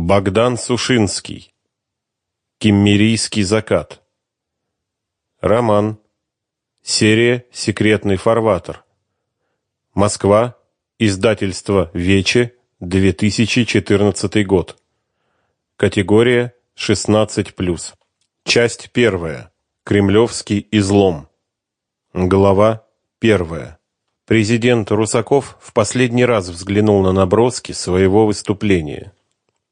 Богдан Сушинский. Киммерийский закат. Роман. Серия «Секретный фарватер». Москва. Издательство «Вече», 2014 год. Категория 16+. Часть первая. Кремлевский излом. Глава первая. Президент Русаков в последний раз взглянул на наброски своего выступления.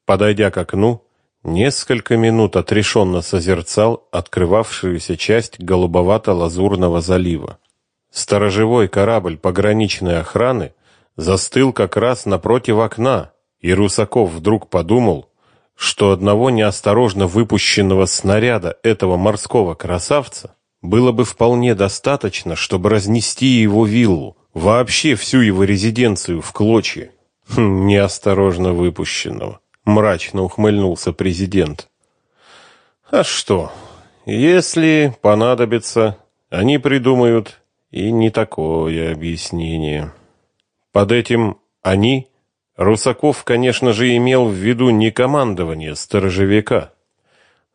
Подойдя к окну, несколько минут отрешенно созерцал открывавшуюся часть голубовато-лазурного залива. Сторожевой корабль пограничной охраны застыл как раз напротив окна, и Русаков вдруг подумал, что одного неосторожно выпущенного снаряда этого морского красавца было бы вполне достаточно, чтобы разнести его виллу, вообще всю его резиденцию в клочья. Хм, неосторожно выпущенного мрачно ухмыльнулся президент. А что? Если понадобится, они придумают и не такое объяснение. Под этим они Русаков, конечно же, имел в виду не командование сторожевика.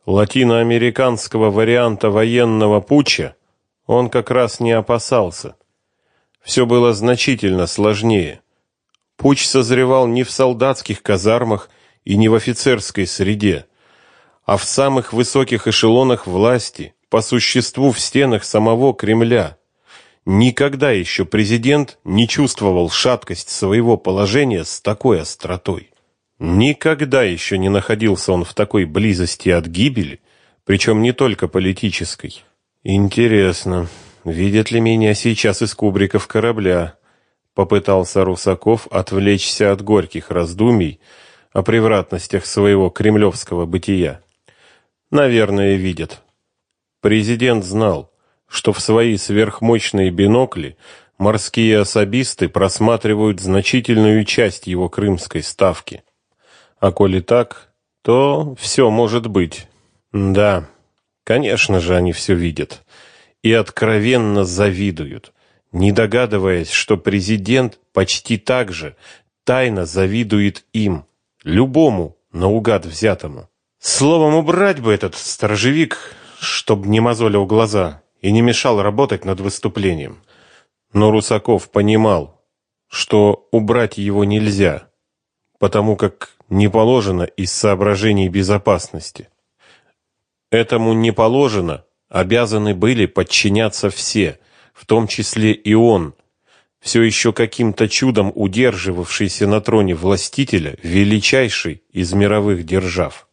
Латиноамериканского варианта военного путча он как раз не опасался. Все было значительно сложнее. Путч созревал не в солдатских казармах и не в офицерской среде, а в самых высоких эшелонах власти, по существу в стенах самого Кремля. Никогда еще президент не чувствовал шаткость своего положения с такой остротой. Никогда еще не находился он в такой близости от гибели, причем не только политической. Интересно, видят ли меня сейчас из кубриков корабля? Попытался Русаков отвлечься от горьких раздумий, о превратностях своего кремлевского бытия. Наверное, видят. Президент знал, что в свои сверхмощные бинокли морские особисты просматривают значительную часть его крымской ставки. А коли так, то все может быть. Да, конечно же, они все видят и откровенно завидуют, не догадываясь, что президент почти так же тайно завидует им любому наугад взятому. Словом, убрать бы этот сторожевик, чтоб не мозолил глаза и не мешал работать над выступлением. Но Русаков понимал, что убрать его нельзя, потому как не положено из соображений безопасности. Этому не положено, обязаны были подчиняться все, в том числе и он, все еще каким-то чудом удерживавшийся на троне властителя, величайший из мировых держав.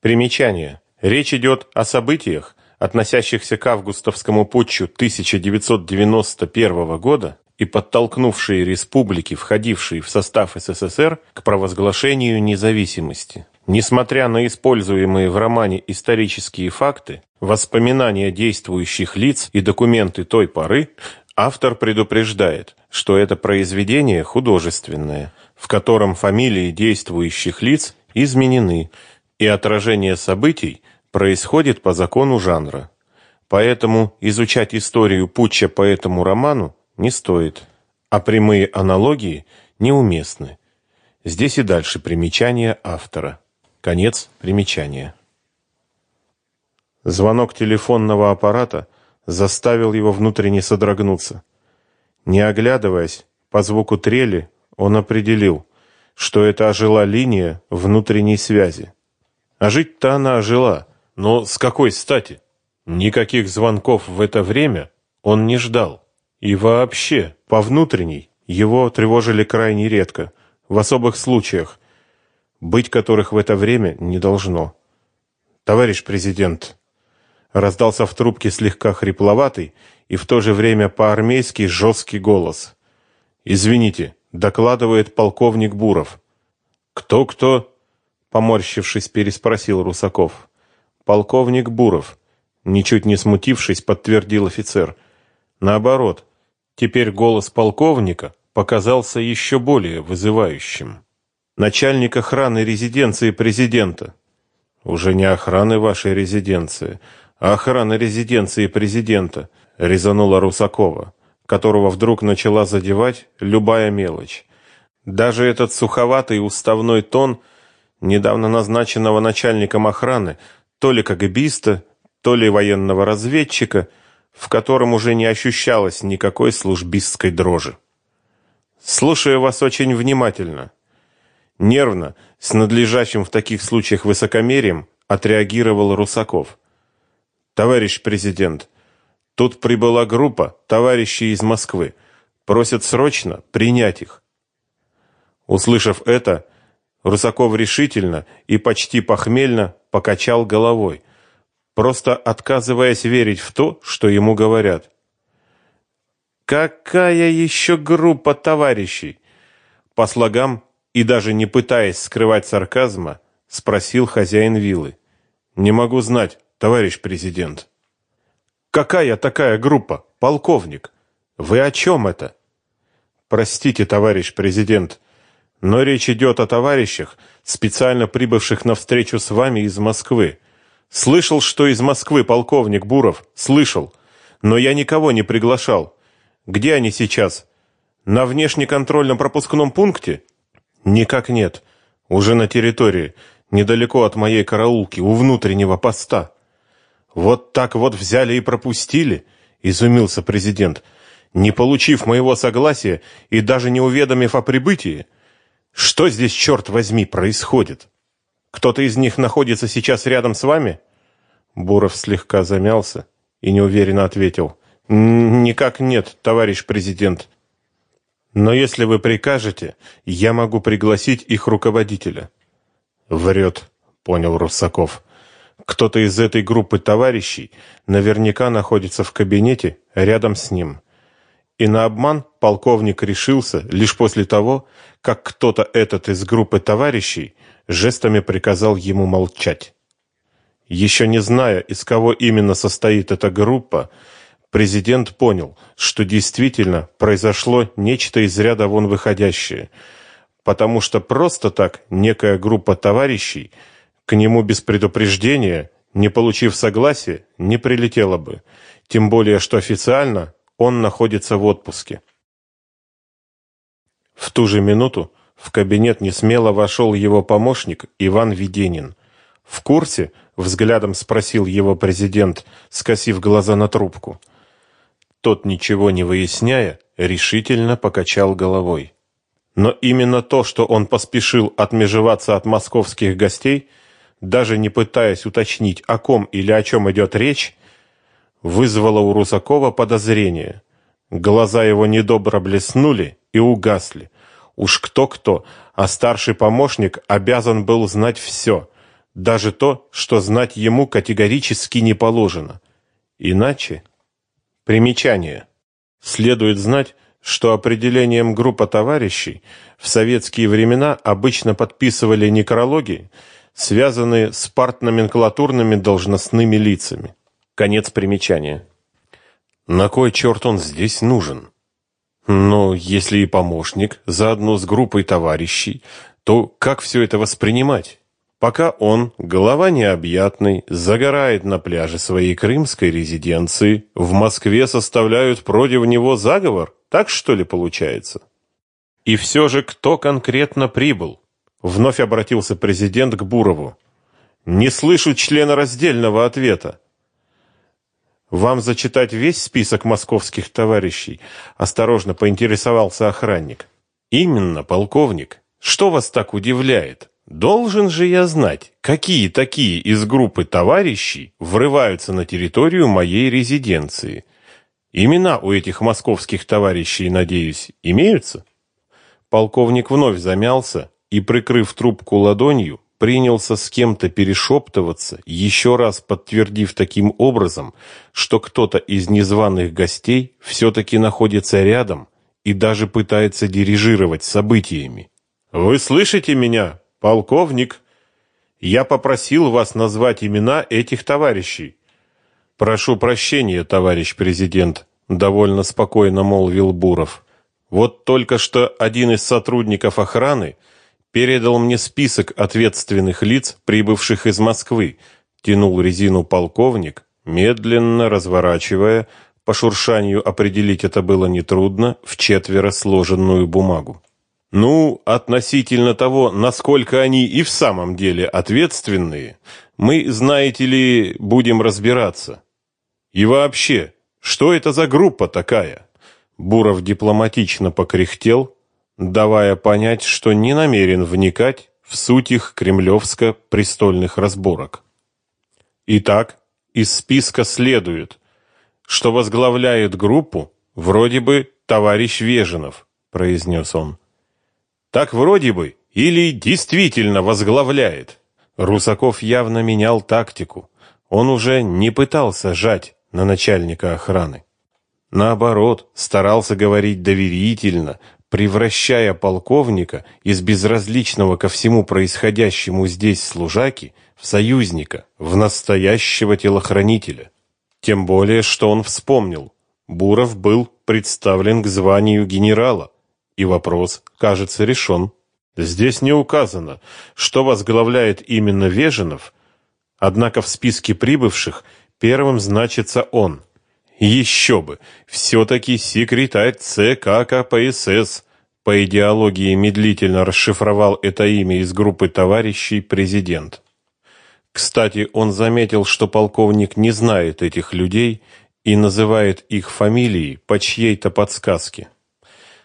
Примечание. Речь идет о событиях, относящихся к августовскому путчу 1991 года и подтолкнувшие республики, входившие в состав СССР, к провозглашению независимости. Несмотря на используемые в романе исторические факты, воспоминания действующих лиц и документы той поры, автор предупреждает, что это произведение художественное, в котором фамилии действующих лиц изменены, и отражение событий происходит по закону жанра. Поэтому изучать историю путча по этому роману не стоит, а прямые аналогии неуместны. Здесь и дальше примечание автора. Конец примечания. Звонок телефонного аппарата заставил его внутренне содрогнуться. Не оглядываясь, по звуку трели он определил, что это ожила линия внутренней связи. А жить-то она ожила, но с какой стати? Никаких звонков в это время он не ждал. И вообще, по внутренней, его тревожили крайне редко, в особых случаях, быть которых в это время не должно. Товарищ президент, раздался в трубке слегка хрипловатый и в то же время по-армейски жесткий голос. Извините, докладывает полковник Буров. Кто кто? поморщившись, переспросил Русаков. Полковник Буров, ничуть не смутившись, подтвердил офицер. Наоборот, теперь голос полковника показался еще более вызывающим. Начальник охраны резиденции президента. Уже не охраны вашей резиденции, охрана резиденции президента, резанула Русакова, которого вдруг начала задевать любая мелочь. Даже этот суховатый уставной тон недавно назначенного начальником охраны, то ли КГБиста, то ли военного разведчика, в котором уже не ощущалось никакой службистской дрожи. Слушаю вас очень внимательно. Нервно, с надлежащим в таких случаях высокомерием, отреагировал Русаков. Товарищ президент, тут прибыла группа товарищей из Москвы. Просят срочно принять их. Услышав это, Русаков решительно и почти похмельно покачал головой, просто отказываясь верить в то, что ему говорят. Какая еще группа товарищей? По слогам и даже не пытаясь скрывать сарказма, спросил хозяин виллы. Не могу знать, товарищ президент. Какая такая группа, полковник? Вы о чем это? Простите, товарищ президент, но речь идет о товарищах, специально прибывших на встречу с вами из Москвы. Слышал, что из Москвы полковник Буров, слышал, но я никого не приглашал. Где они сейчас? На внешнеконтрольном пропускном пункте? Никак нет. Уже на территории, недалеко от моей караулки, у внутреннего поста. Вот так вот взяли и пропустили, изумился президент, не получив моего согласия и даже не уведомив о прибытии. Что здесь черт возьми происходит? Кто-то из них находится сейчас рядом с вами? Буров слегка замялся и неуверенно ответил: Никак нет, товарищ президент. Но если вы прикажете, я могу пригласить их руководителя. Врет, понял Русаков. Кто-то из этой группы товарищей наверняка находится в кабинете рядом с ним. И на обман полковник решился лишь после того, как кто-то этот из группы товарищей жестами приказал ему молчать. Еще не зная, из кого именно состоит эта группа, президент понял, что действительно произошло нечто из ряда вон выходящее, потому что просто так некая группа товарищей к нему без предупреждения, не получив согласия, не прилетела бы, тем более что официально он находится в отпуске. В ту же минуту в кабинет несмело вошел его помощник Иван Веденин. В курсе, взглядом спросил его президент, скосив глаза на трубку. Тот, ничего не выясняя, решительно покачал головой. Но именно то, что он поспешил отмежеваться от московских гостей, даже не пытаясь уточнить, о ком или о чем идет речь, вызвало у Русакова подозрение. Глаза его недобро блеснули и угасли. Уж кто-кто, а старший помощник обязан был знать все, даже то, что знать ему категорически не положено. Иначе Примечание. Следует знать, что определением группа товарищей в советские времена обычно подписывали некрологи, связанные с партноменклатурными должностными лицами. Конец примечания. На кой черт он здесь нужен? Но если и помощник, заодно с группой товарищей, то как все это воспринимать? пока он, голова необъятный, загорает на пляже своей крымской резиденции, в Москве составляют против него заговор, так что ли получается? И все же кто конкретно прибыл? Вновь обратился президент к Бурову. Не слышу члена раздельного ответа. Вам зачитать весь список московских товарищей? Осторожно поинтересовался охранник. Именно, полковник. Что вас так удивляет? Должен же я знать, какие такие из группы товарищей врываются на территорию моей резиденции. Имена у этих московских товарищей, надеюсь, имеются? Полковник вновь замялся и, прикрыв трубку ладонью, принялся с кем-то перешептываться, еще раз подтвердив таким образом, что кто-то из незваных гостей все-таки находится рядом и даже пытается дирижировать событиями. «Вы слышите меня, Полковник, я попросил вас назвать имена этих товарищей. Прошу прощения, товарищ президент, довольно спокойно молвил Буров. Вот только что один из сотрудников охраны передал мне список ответственных лиц, прибывших из Москвы. Тянул резину полковник, медленно разворачивая, по шуршанию определить это было нетрудно, в четверо сложенную бумагу. Ну, относительно того, насколько они и в самом деле ответственные, мы, знаете ли, будем разбираться. И вообще, что это за группа такая? Буров дипломатично покряхтел, давая понять, что не намерен вникать в суть их кремлевско-престольных разборок. Итак, из списка следует, что возглавляет группу вроде бы товарищ Веженов, произнес он. Так вроде бы или действительно возглавляет. Русаков явно менял тактику. Он уже не пытался жать на начальника охраны. Наоборот, старался говорить доверительно, превращая полковника из безразличного ко всему происходящему здесь служаки в союзника, в настоящего телохранителя. Тем более, что он вспомнил, Буров был представлен к званию генерала, и вопрос, кажется, решен. Здесь не указано, что возглавляет именно Веженов, однако в списке прибывших первым значится он. Еще бы, все-таки секретарь ЦК КПСС по идеологии медлительно расшифровал это имя из группы товарищей президент. Кстати, он заметил, что полковник не знает этих людей и называет их фамилии по чьей-то подсказке.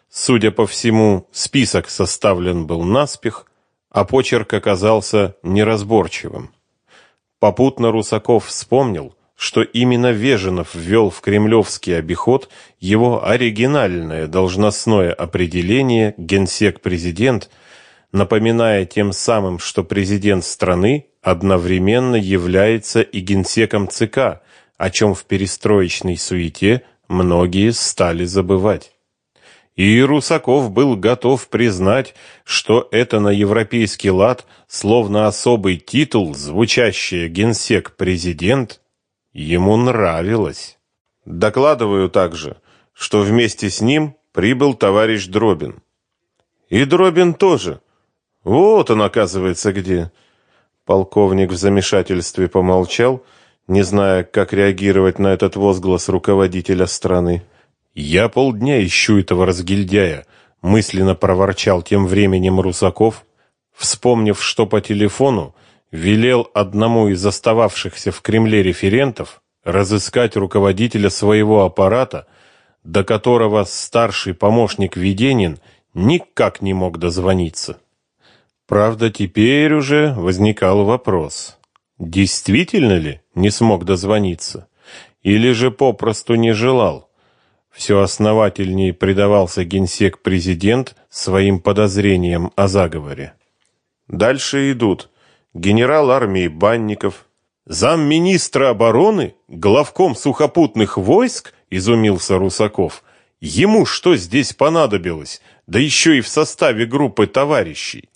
Судя по всему, список составлен был наспех, а почерк оказался неразборчивым. Попутно Русаков вспомнил, что именно Веженов ввел в кремлевский обиход его оригинальное должностное определение генсек-президент, напоминая тем самым, что президент страны одновременно является и генсеком ЦК, о чем в перестроечной суете многие стали забывать. И Русаков был готов признать, что это на европейский лад, словно особый титул, звучащий генсек-президент, ему нравилось. Докладываю также, что вместе с ним прибыл товарищ Дробин. И Дробин тоже. Вот он, оказывается, где. Полковник в замешательстве помолчал, не зная, как реагировать на этот возглас руководителя страны. Я полдня ищу этого разгильдяя, мысленно проворчал тем временем Русаков, вспомнив, что по телефону велел одному из остававшихся в Кремле референтов разыскать руководителя своего аппарата, до которого старший помощник Веденин никак не мог дозвониться. Правда, теперь уже возникал вопрос: действительно ли не смог дозвониться или же попросту не желал? все основательнее предавался генсек-президент своим подозрениям о заговоре. Дальше идут генерал армии Банников, замминистра обороны, главком сухопутных войск, изумился Русаков. Ему что здесь понадобилось, да еще и в составе группы товарищей?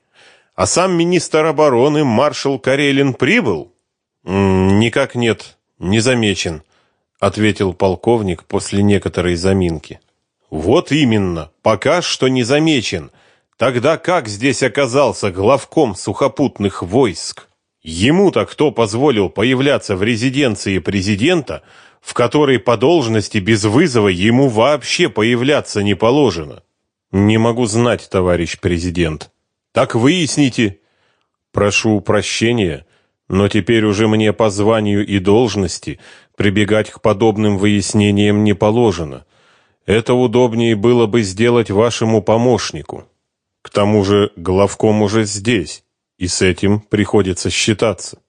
А сам министр обороны маршал Карелин прибыл? Никак нет, не замечен ответил полковник после некоторой заминки. Вот именно, пока что не замечен. Тогда как здесь оказался главком сухопутных войск? Ему-то кто позволил появляться в резиденции президента, в которой по должности без вызова ему вообще появляться не положено? Не могу знать, товарищ президент. Так выясните. Прошу прощения, но теперь уже мне по званию и должности прибегать к подобным выяснениям не положено. Это удобнее было бы сделать вашему помощнику. К тому же главком уже здесь, и с этим приходится считаться.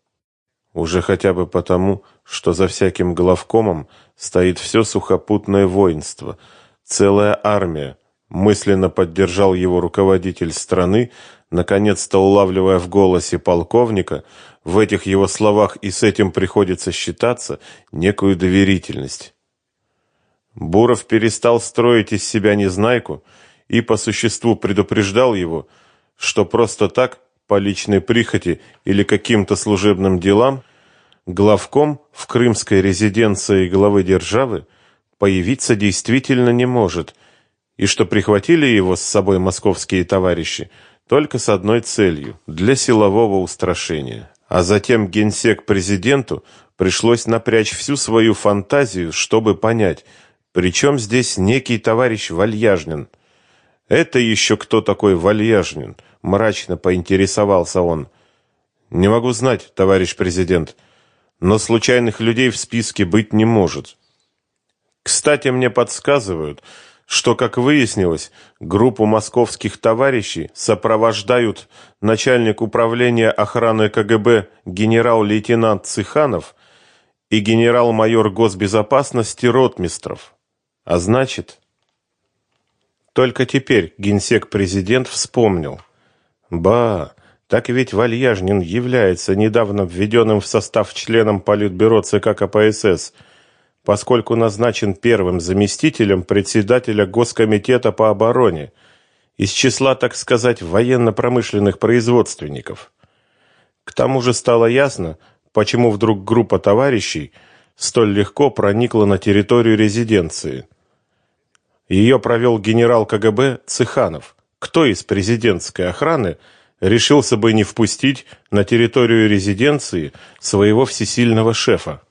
Уже хотя бы потому, что за всяким главкомом стоит все сухопутное воинство, целая армия, мысленно поддержал его руководитель страны, наконец-то улавливая в голосе полковника, в этих его словах и с этим приходится считаться, некую доверительность. Буров перестал строить из себя незнайку и по существу предупреждал его, что просто так, по личной прихоти или каким-то служебным делам, главком в крымской резиденции главы державы появиться действительно не может, и что прихватили его с собой московские товарищи только с одной целью – для силового устрашения. А затем генсек президенту пришлось напрячь всю свою фантазию, чтобы понять, при чем здесь некий товарищ Вальяжнин. Это еще кто такой Вальяжнин? мрачно поинтересовался он. Не могу знать, товарищ президент, но случайных людей в списке быть не может. Кстати, мне подсказывают, что, как выяснилось, группу московских товарищей сопровождают начальник управления охраны КГБ генерал-лейтенант Цыханов и генерал-майор госбезопасности Ротмистров. А значит, только теперь генсек-президент вспомнил. Ба, так ведь Вальяжнин является недавно введенным в состав членом Политбюро ЦК КПСС – поскольку назначен первым заместителем председателя Госкомитета по обороне из числа, так сказать, военно-промышленных производственников. К тому же стало ясно, почему вдруг группа товарищей столь легко проникла на территорию резиденции. Ее провел генерал КГБ Цыханов. Кто из президентской охраны решился бы не впустить на территорию резиденции своего всесильного шефа?